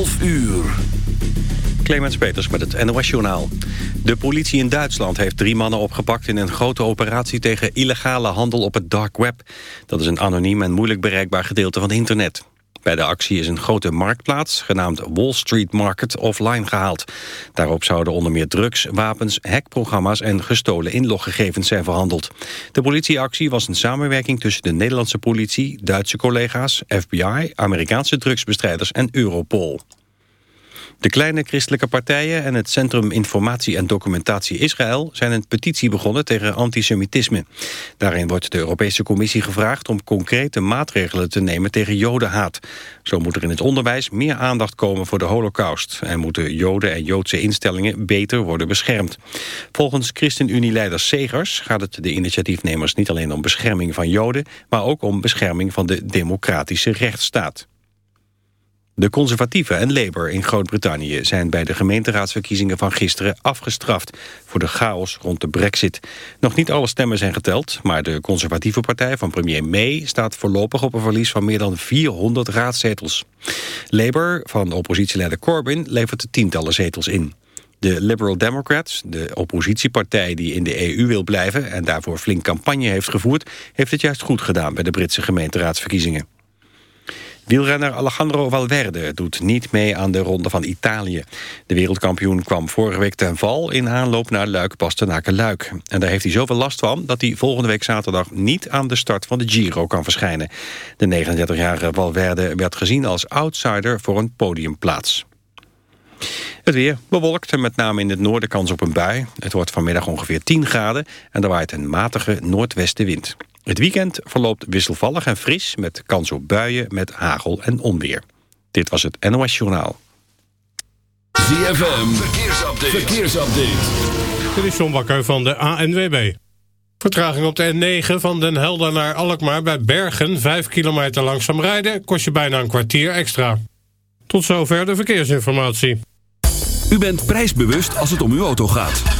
11 uur. Clemens Peters met het NOS Journaal. De politie in Duitsland heeft drie mannen opgepakt... in een grote operatie tegen illegale handel op het dark web. Dat is een anoniem en moeilijk bereikbaar gedeelte van internet. Bij de actie is een grote marktplaats, genaamd Wall Street Market, offline gehaald. Daarop zouden onder meer drugs, wapens, hackprogramma's en gestolen inloggegevens zijn verhandeld. De politieactie was een samenwerking tussen de Nederlandse politie, Duitse collega's, FBI, Amerikaanse drugsbestrijders en Europol. De kleine christelijke partijen en het Centrum Informatie en Documentatie Israël zijn een petitie begonnen tegen antisemitisme. Daarin wordt de Europese Commissie gevraagd om concrete maatregelen te nemen tegen jodenhaat. Zo moet er in het onderwijs meer aandacht komen voor de holocaust en moeten joden en joodse instellingen beter worden beschermd. Volgens ChristenUnie-leider Segers gaat het de initiatiefnemers niet alleen om bescherming van joden, maar ook om bescherming van de democratische rechtsstaat. De conservatieven en Labour in Groot-Brittannië zijn bij de gemeenteraadsverkiezingen van gisteren afgestraft voor de chaos rond de brexit. Nog niet alle stemmen zijn geteld, maar de conservatieve partij van premier May staat voorlopig op een verlies van meer dan 400 raadzetels. Labour van oppositieleider Corbyn levert tientallen zetels in. De Liberal Democrats, de oppositiepartij die in de EU wil blijven en daarvoor flink campagne heeft gevoerd, heeft het juist goed gedaan bij de Britse gemeenteraadsverkiezingen. Wielrenner Alejandro Valverde doet niet mee aan de Ronde van Italië. De wereldkampioen kwam vorige week ten val in aanloop naar Luik-Bastenaken-Luik. En daar heeft hij zoveel last van dat hij volgende week zaterdag niet aan de start van de Giro kan verschijnen. De 39-jarige Valverde werd gezien als outsider voor een podiumplaats. Het weer bewolkt en met name in het noorden kans op een bui. Het wordt vanmiddag ongeveer 10 graden en er waait een matige noordwestenwind. Het weekend verloopt wisselvallig en fris met kans op buien met hagel en onweer. Dit was het NOS Journaal. ZFM, verkeersupdate. verkeersupdate. Dit is John Bakker van de ANWB. Vertraging op de N9 van Den Helder naar Alkmaar bij Bergen... 5 kilometer langzaam rijden, kost je bijna een kwartier extra. Tot zover de verkeersinformatie. U bent prijsbewust als het om uw auto gaat.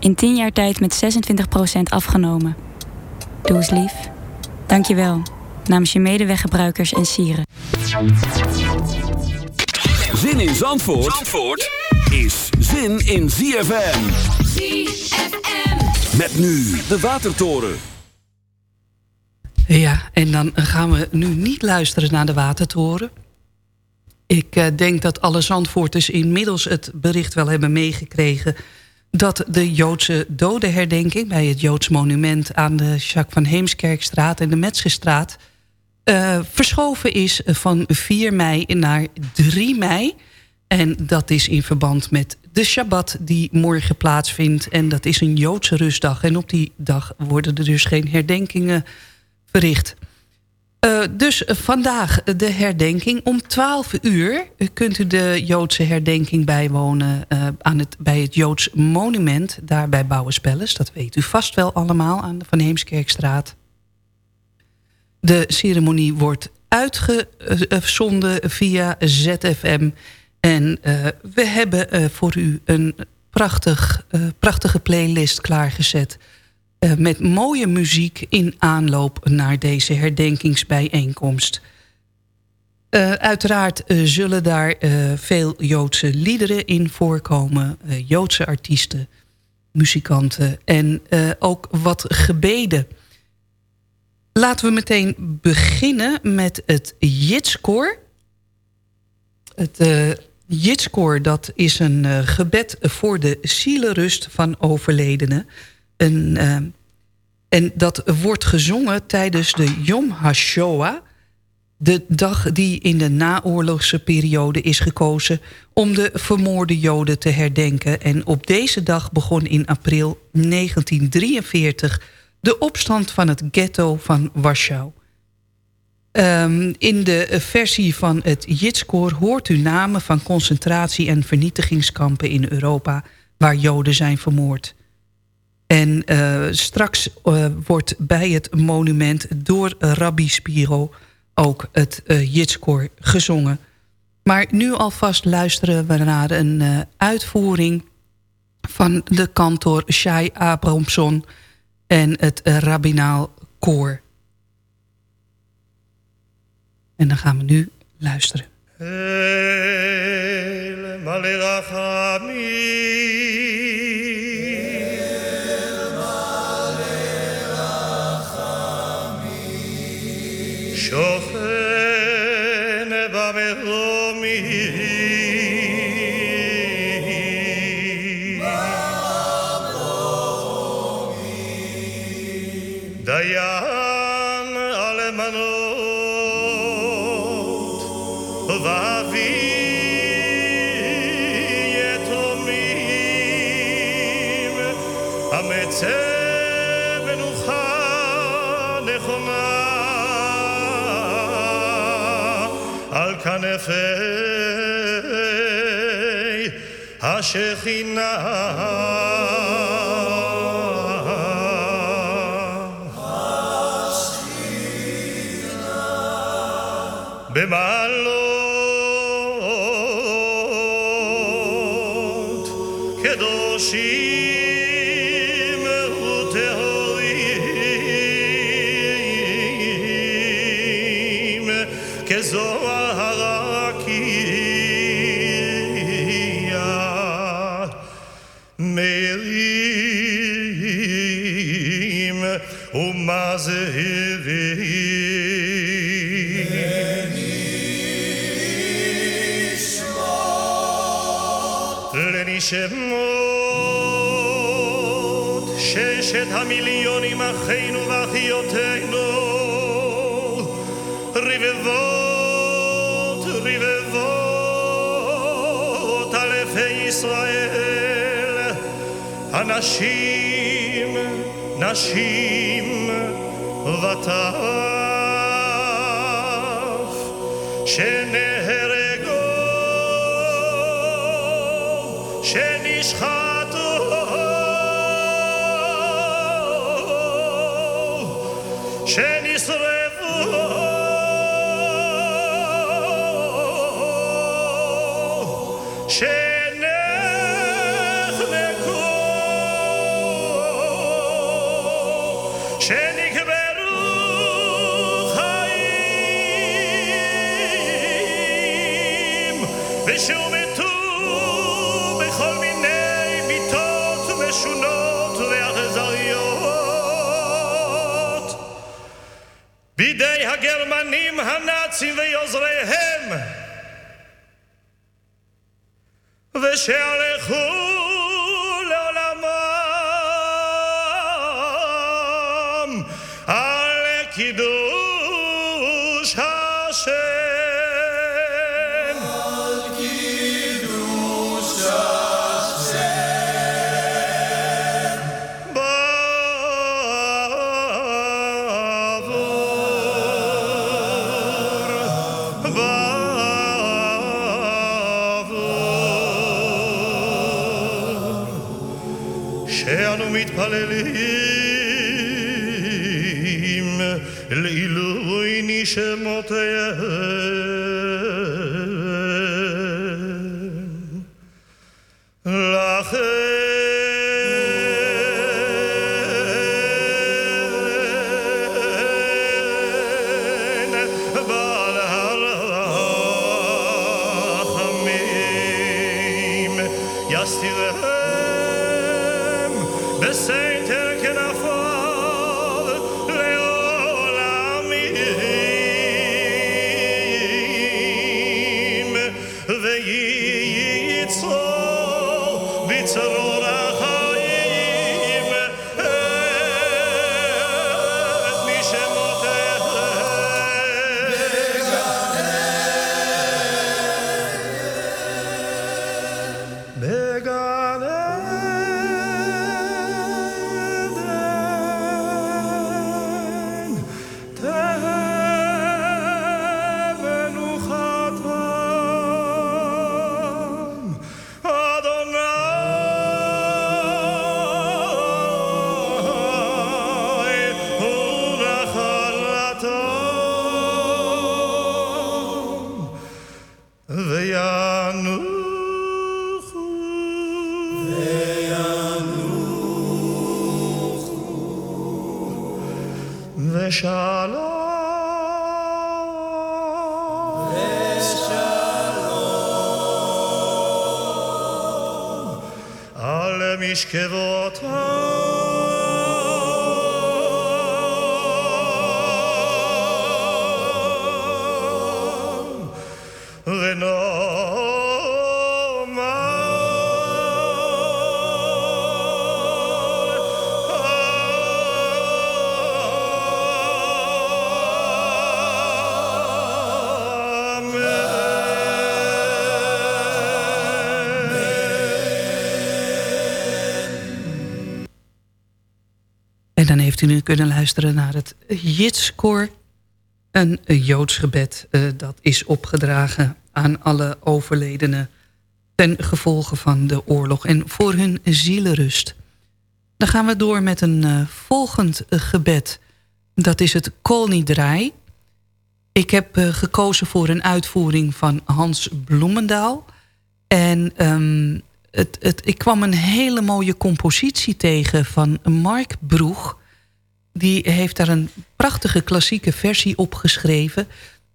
In 10 jaar tijd met 26% afgenomen. Doe eens lief. Dank je wel. Namens je medeweggebruikers en sieren. Zin in Zandvoort, Zandvoort is zin in ZFM. ZFM. Met nu de Watertoren. Ja, en dan gaan we nu niet luisteren naar de Watertoren. Ik uh, denk dat alle Zandvoorters inmiddels het bericht wel hebben meegekregen... dat de Joodse dodenherdenking bij het Joods monument... aan de Jacques van Heemskerkstraat en de Metzgerstraat... Uh, verschoven is van 4 mei naar 3 mei. En dat is in verband met de Shabbat die morgen plaatsvindt. En dat is een Joodse rustdag. En op die dag worden er dus geen herdenkingen verricht. Uh, dus vandaag de herdenking. Om 12 uur kunt u de Joodse herdenking bijwonen... Uh, aan het, bij het Joods monument, daar bij Bouwenspelles. Dat weet u vast wel allemaal aan de Van Heemskerkstraat. De ceremonie wordt uitgezonden via ZFM... En uh, we hebben voor u een prachtig, prachtige playlist klaargezet... met mooie muziek in aanloop naar deze herdenkingsbijeenkomst. uiteraard zullen daar veel Joodse liederen in voorkomen. Joodse artiesten, muzikanten en ook wat gebeden. Laten we meteen beginnen met het Jitskoor... Het Jitskoor, dat is een gebed voor de zielenrust van overledenen. En, uh, en dat wordt gezongen tijdens de Yom HaShoah... de dag die in de naoorlogse periode is gekozen... om de vermoorde Joden te herdenken. En op deze dag begon in april 1943... de opstand van het ghetto van Warschau. Um, in de versie van het Jitskoor hoort u namen van concentratie- en vernietigingskampen in Europa... waar Joden zijn vermoord. En uh, straks uh, wordt bij het monument door Rabbi Spiro ook het uh, Jitskoor gezongen. Maar nu alvast luisteren we naar een uitvoering van de kantor Shai Abramson en het Rabbinaal Koor. En dan gaan we nu luisteren. Σοφέ, νεβα με δομήρι, על כנפי השכינה המיליונים אחינו ואחיותינו. רבבות רבבות אלפי ישראל. אנשים נשים וטף שנהרגו שנשחטו Shoot! genom anim hanat sin ve shot heeft u nu kunnen luisteren naar het Jitskoor. Een Joods gebed eh, dat is opgedragen aan alle overledenen... ten gevolge van de oorlog en voor hun zielenrust. Dan gaan we door met een eh, volgend gebed. Dat is het Kolnidraai. Ik heb eh, gekozen voor een uitvoering van Hans Bloemendaal. En ehm, het, het, ik kwam een hele mooie compositie tegen van Mark Broeg. Die heeft daar een prachtige klassieke versie opgeschreven.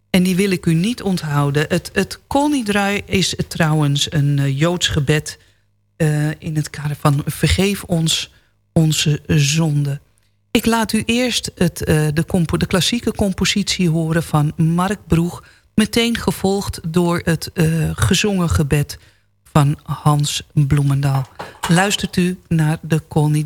En die wil ik u niet onthouden. Het, het is trouwens een eh, Joods gebed... eh, in het kader van vergeef ons onze zonde. Ik laat u eerst het, eh, de, de klassieke compositie horen van Mark Broeg... meteen gevolgd door het gezongen gebed van Hans Bloemendaal. Luistert u naar de Connie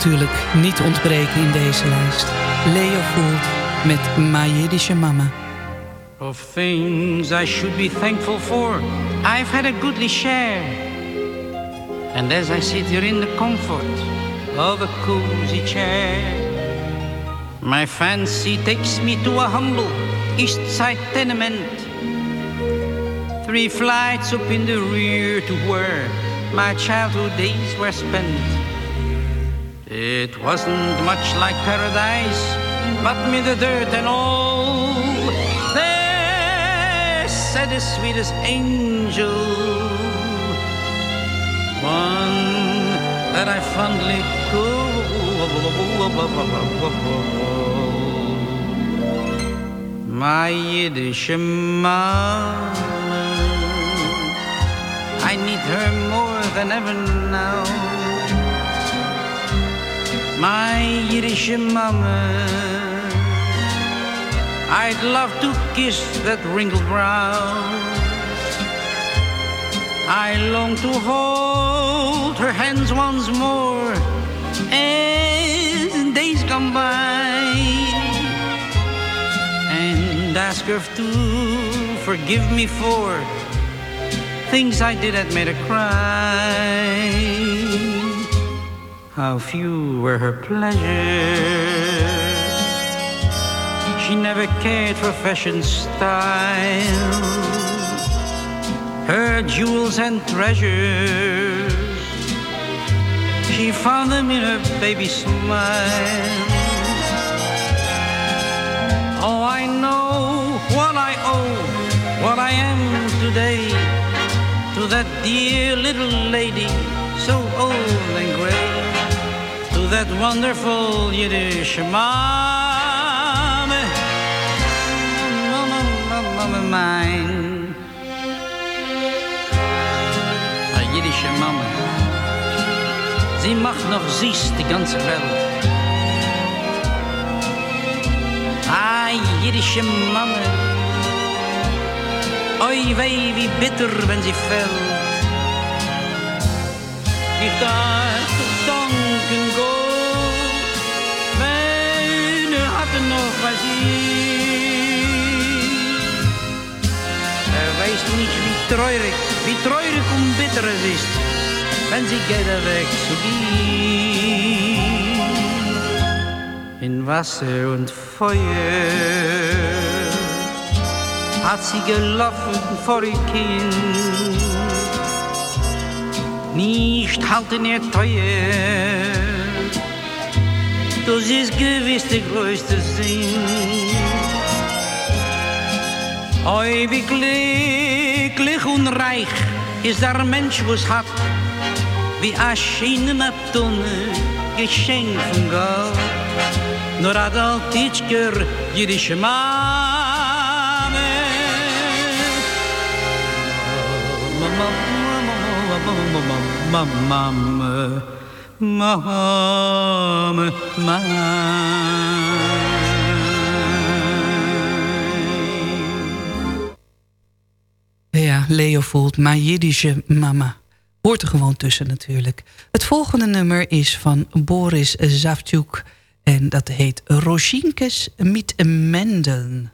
natuurlijk niet ontbreken in deze lijst. Leo Voelt met Majedische Mama. Of things I should be thankful for, I've had a goodly share. And as I sit here in the comfort of a cozy chair, my fancy takes me to a humble east side tenement. Three flights up in the rear to where my childhood days were spent. It wasn't much like paradise, but me the dirt and all. There said the sweetest angel, one that I fondly call my Yiddish mama. I need her more than ever now. My Yiddish mama. I'd love to kiss that wrinkled brow. I long to hold her hands once more as days come by and ask her to forgive me for things I did that made her cry. How few were her pleasures. She never cared for fashion style. Her jewels and treasures, she found them in her baby smile. Oh, I know what I owe, what I am today to that dear little lady, so old and gray, that wonderful Yiddish mama, mama, mama, mine. A Yiddish mama, sie macht noch süß die ganze Welt. Ah, jiddische Mama. Oi weh, wie bitter, wenn sie fällt. Darf treurig, wie treurig und bitter es ist, wenn sie geht er weg zu gehen in Wasser und Feuer hat sie gelaufen vor ihr Kind. Nicht halten ihr teuer, das ist gewiss der größte Sinn. Oi, wie glücklich und reich ist der Mensch, was hat, wie a schöne Tonne, Geschenk von Gott. Nur hat al Titschker jüdische Mame. Mama, mama, mama, mama, mama, Ja, Leo voelt mijn Jiddische mama. Hoort er gewoon tussen natuurlijk. Het volgende nummer is van Boris Zavtjuk. En dat heet Rozinkes mit Mendeln.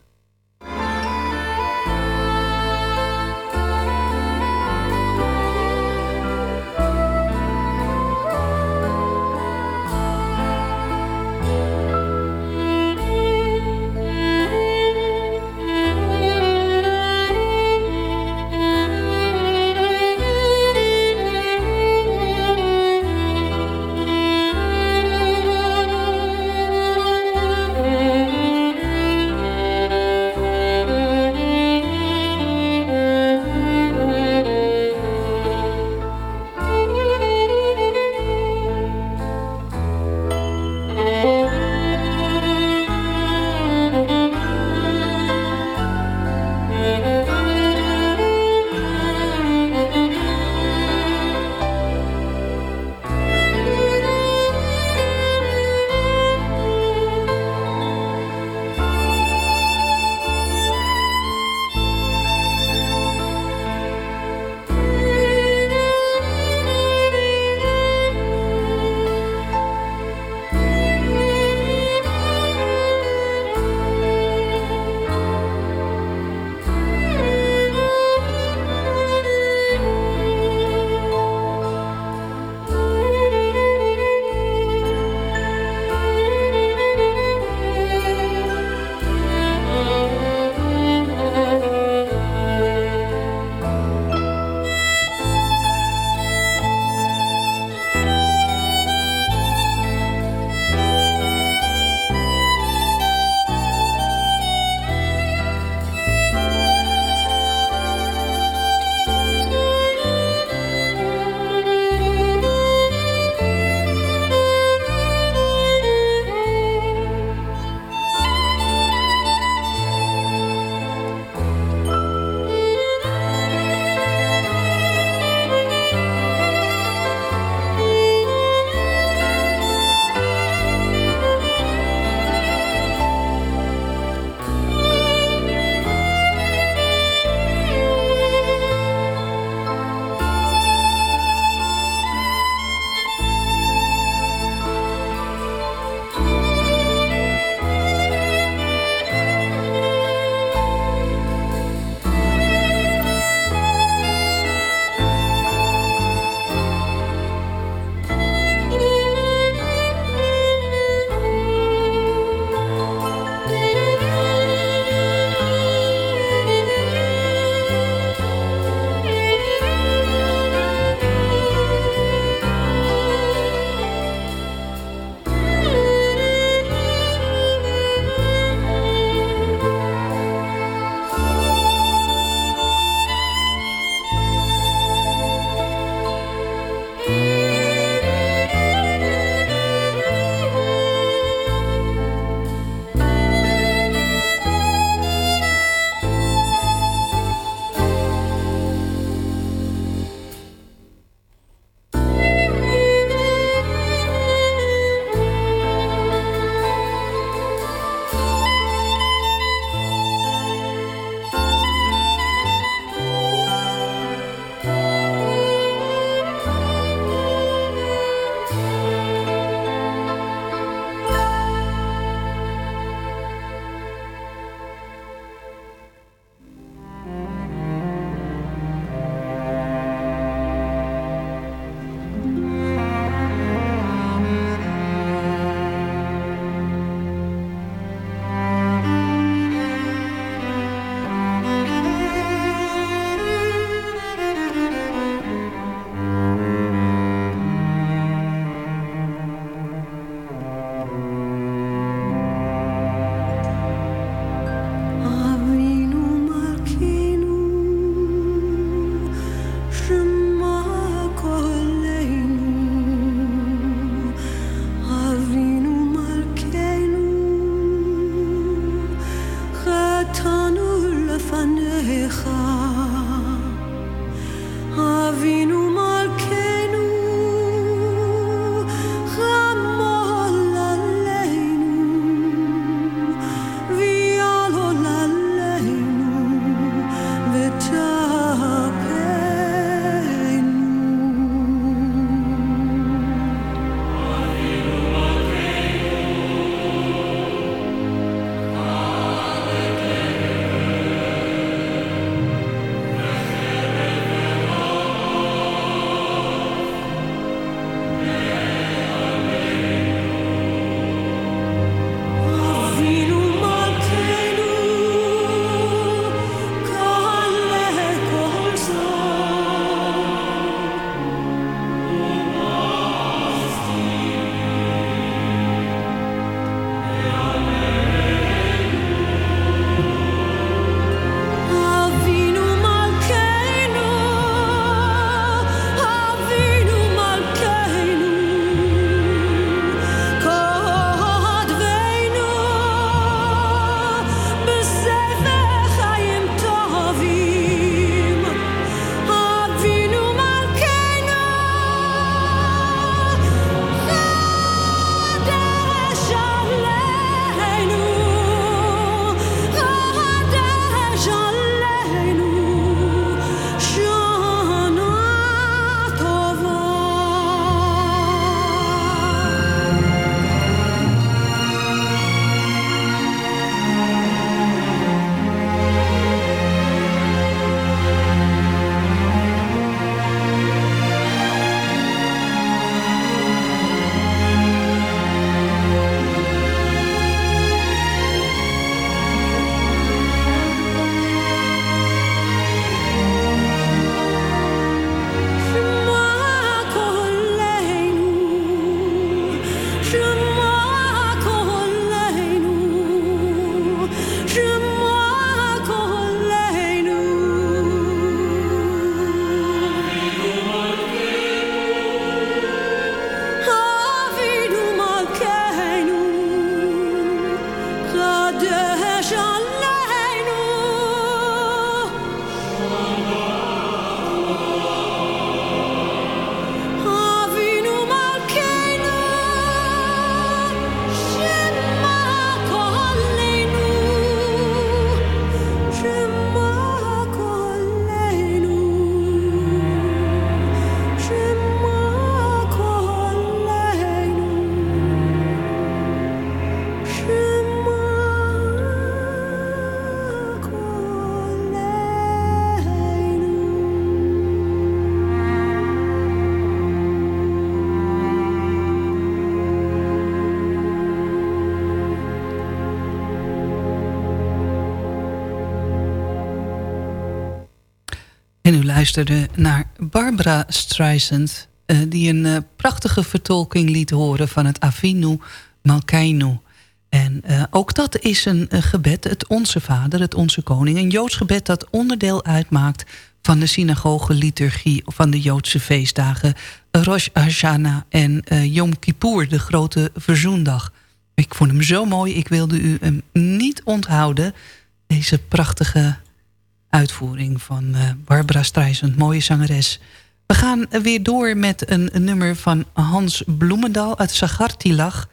Luisterde naar Barbara Streisand... eh, die een eh, prachtige vertolking liet horen van het Avinu Malkeinu. En eh, ook dat is een, gebed, het Onze Vader, het Onze Koning. Een Joods gebed dat onderdeel uitmaakt van de synagoge-liturgie... van de Joodse feestdagen Rosh Hashanah en Yom Kippur, de grote verzoendag. Ik vond hem zo mooi, ik wilde u hem niet onthouden... deze prachtige uitvoering van eh, Barbara Streisand, mooie zangeres. We gaan weer door met een, nummer van Hans Bloemendal uit Sagartilach.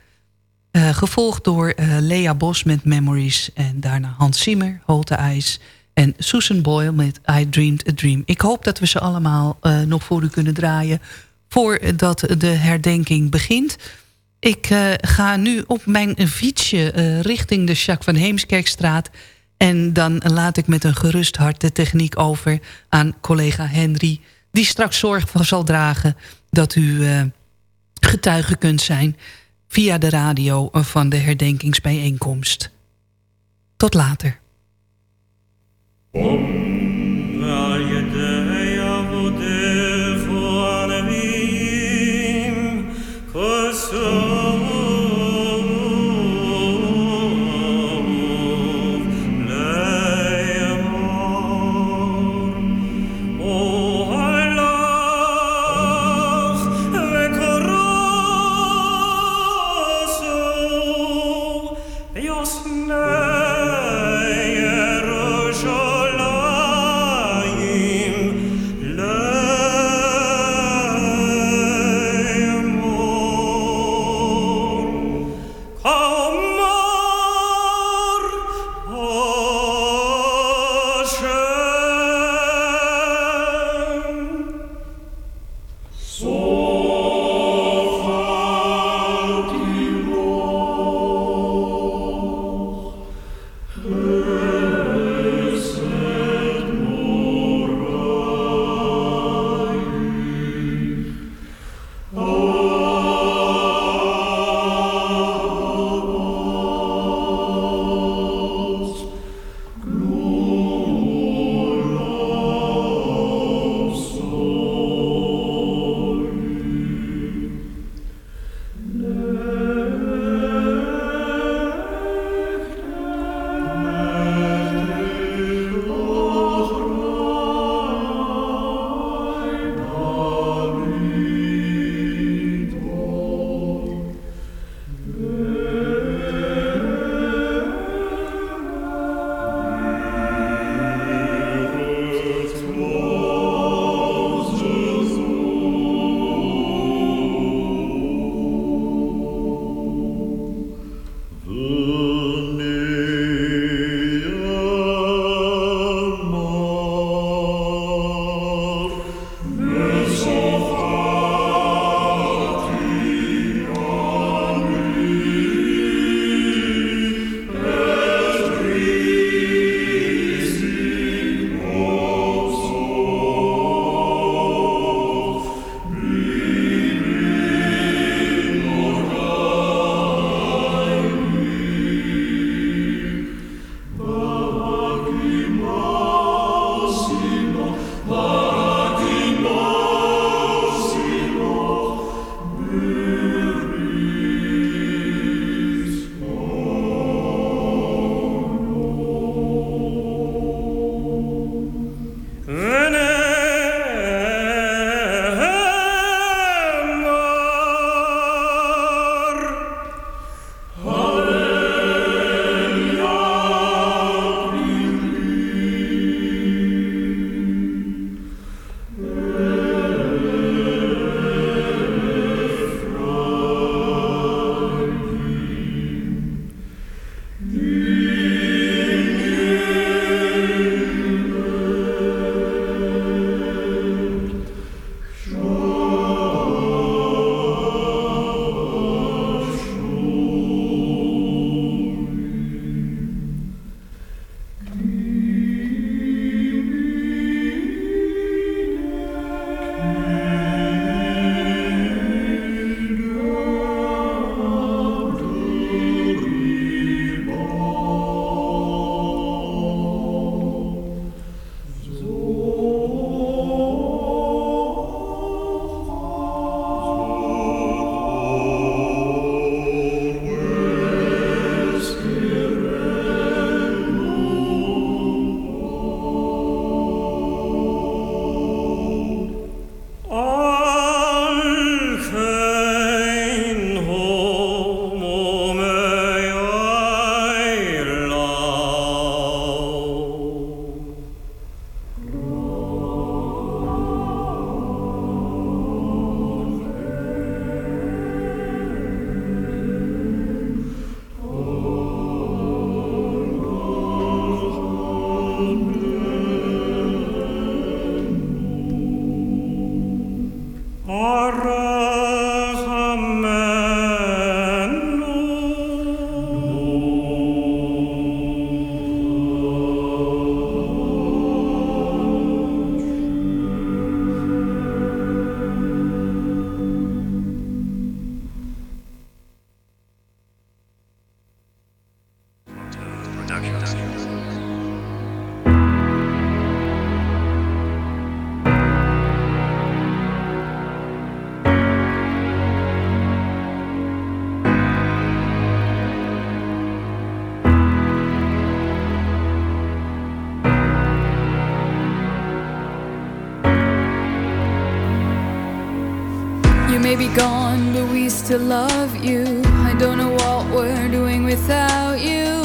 Uh, gevolgd door uh, Lea Bos met Memories. En daarna Hans Zimmer, Holte IJs. En Susan Boyle met I Dreamed a Dream. Ik hoop dat we ze allemaal nog voor u kunnen draaien... voordat de herdenking begint. Ik ga nu op mijn fietsje richting de Jacques van Heemskerkstraat... En dan laat ik met een gerust hart de techniek over aan collega Henry... die straks zorg zal dragen dat u uh, getuige kunt zijn... via de radio van de herdenkingsbijeenkomst. Tot later. Mm-hmm. Still love you. I don't know what we're doing without you.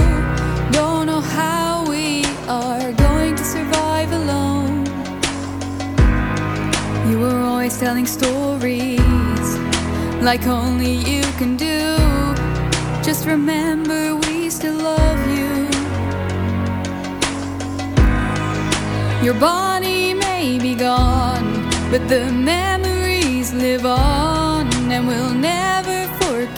Don't know how we are going to survive alone. You were always telling stories like only you can do. Just remember, we still love you. Your body may be gone, but the memories live on, and we'll never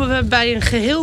We bij een geheel